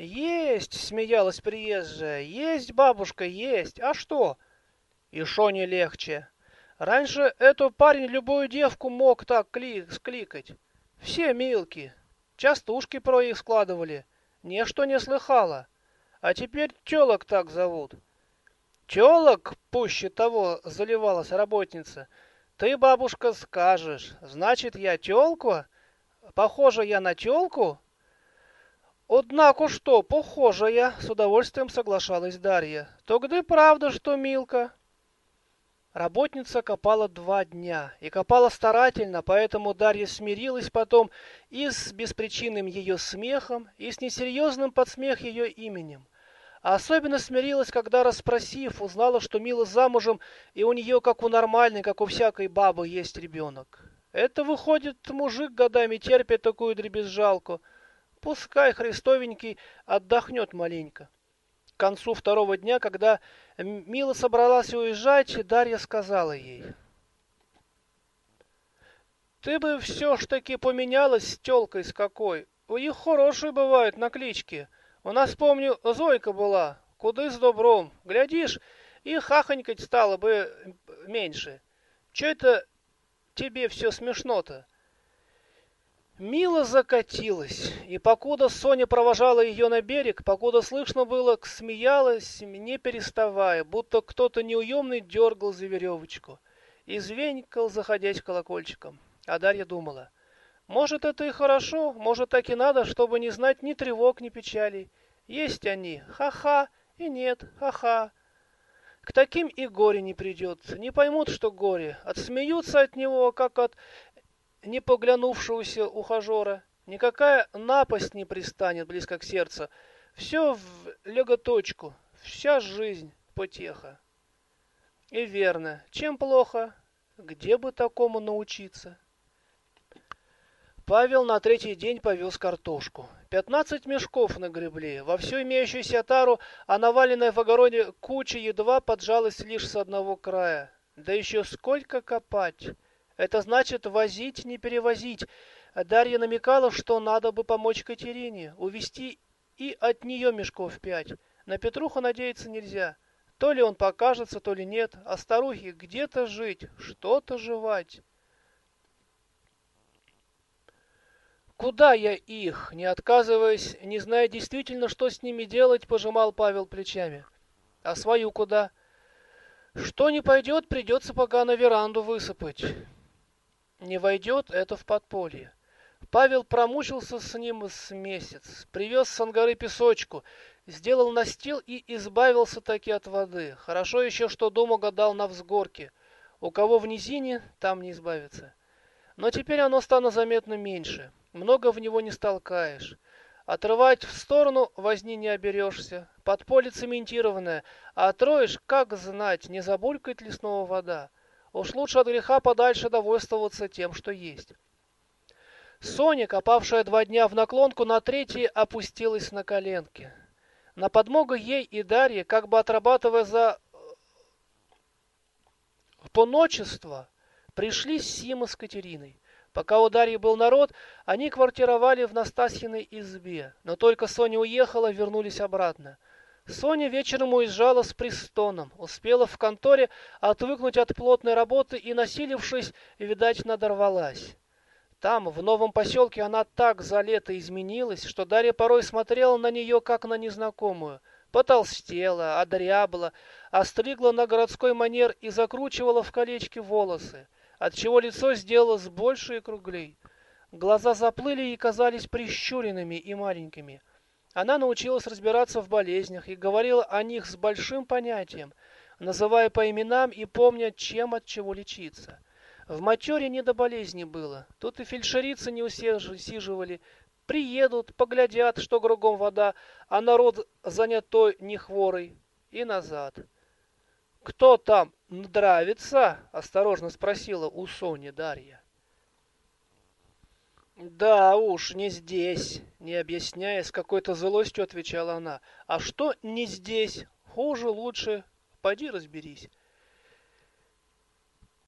Есть, смеялась приезжая, есть, бабушка, есть. А что? И шо не легче? Раньше эту парень любую девку мог так кли скликать. Все милки. Частушки про их складывали. Ничто не слыхала. А теперь тёлок так зовут. Тёлок, пуще того, заливалась работница. Ты, бабушка, скажешь. Значит, я тёлку? Похожа я на тёлку? Однако что, похожая, с удовольствием соглашалась Дарья. Тогда правда, что Милка. Работница копала два дня, и копала старательно, поэтому Дарья смирилась потом и с беспричинным ее смехом, и с несерьезным подсмех ее именем. А особенно смирилась, когда, расспросив, узнала, что Мила замужем, и у нее, как у нормальной, как у всякой бабы, есть ребенок. Это, выходит, мужик годами терпит такую дребезжалку. Пускай Христовенький отдохнет маленько. К концу второго дня, когда Мила собралась уезжать, Дарья сказала ей. «Ты бы все ж таки поменялась с тёлкой с какой. У них хорошие бывают на кличке. У нас, помню, Зойка была, куды с добром. Глядишь, и хахонькать стало бы меньше. Че это тебе все смешно-то?» Мила закатилась, и покуда Соня провожала ее на берег, покуда слышно было, смеялась, не переставая, будто кто-то неуемный дергал за веревочку, и звенькал, заходясь колокольчиком. А Дарья думала, может, это и хорошо, может, так и надо, чтобы не знать ни тревог, ни печалей. Есть они, ха-ха, и нет, ха-ха. К таким и горе не придет, не поймут, что горе, отсмеются от него, как от не поглянувшегося ухажера, никакая напасть не пристанет близко к сердцу. Все в леготочку, вся жизнь потеха. И верно, чем плохо, где бы такому научиться? Павел на третий день повез картошку. Пятнадцать мешков нагребли, во всю имеющуюся тару, а наваленная в огороде куча едва поджалась лишь с одного края. Да еще сколько копать! Это значит возить, не перевозить. Дарья намекала, что надо бы помочь Катерине, увести и от нее мешков пять. На Петруху надеяться нельзя. То ли он покажется, то ли нет. А старухе где-то жить, что-то жевать. Куда я их, не отказываясь, не зная действительно, что с ними делать, пожимал Павел плечами. А свою куда? Что не пойдет, придется пока на веранду высыпать не войдет, это в подполье. Павел промучился с ним с месяц, привез с ангары песочку, сделал настил и избавился таки от воды. Хорошо еще, что дом угадал на взгорке. У кого в низине, там не избавиться. Но теперь оно станет заметно меньше. Много в него не столкаешь. Отрывать в сторону возни не оберешься. Подполье цементированное, а отроешь, как знать, не забулькает ли снова вода. Уж лучше от греха подальше довольствоваться тем, что есть. Соня, копавшая два дня в наклонку, на третий опустилась на коленки. На подмогу ей и Дарье, как бы отрабатывая за э, поночество, пришли Сима с Катериной. Пока у Дарьи был народ, они квартировали в Настасьиной избе, но только Соня уехала, вернулись обратно. Соня вечером уезжала с пристоном, успела в конторе отвыкнуть от плотной работы и, насилившись, видать, надорвалась. Там, в новом поселке, она так за лето изменилась, что Дарья порой смотрела на нее, как на незнакомую. Потолстела, одрябла, остригла на городской манер и закручивала в колечки волосы, отчего лицо сделалось больше и круглей. Глаза заплыли и казались прищуренными и маленькими. Она научилась разбираться в болезнях и говорила о них с большим понятием, называя по именам и помня, чем от чего лечиться. В матере не до болезни было. Тут и фельдшерицы не усиживали. Приедут, поглядят, что кругом вода, а народ занятой не хворый. И назад. «Кто там нравится?» — осторожно спросила у Сони Дарья. «Да уж, не здесь», — не объясняя, с какой-то злостью отвечала она. «А что не здесь? Хуже, лучше. Пойди разберись».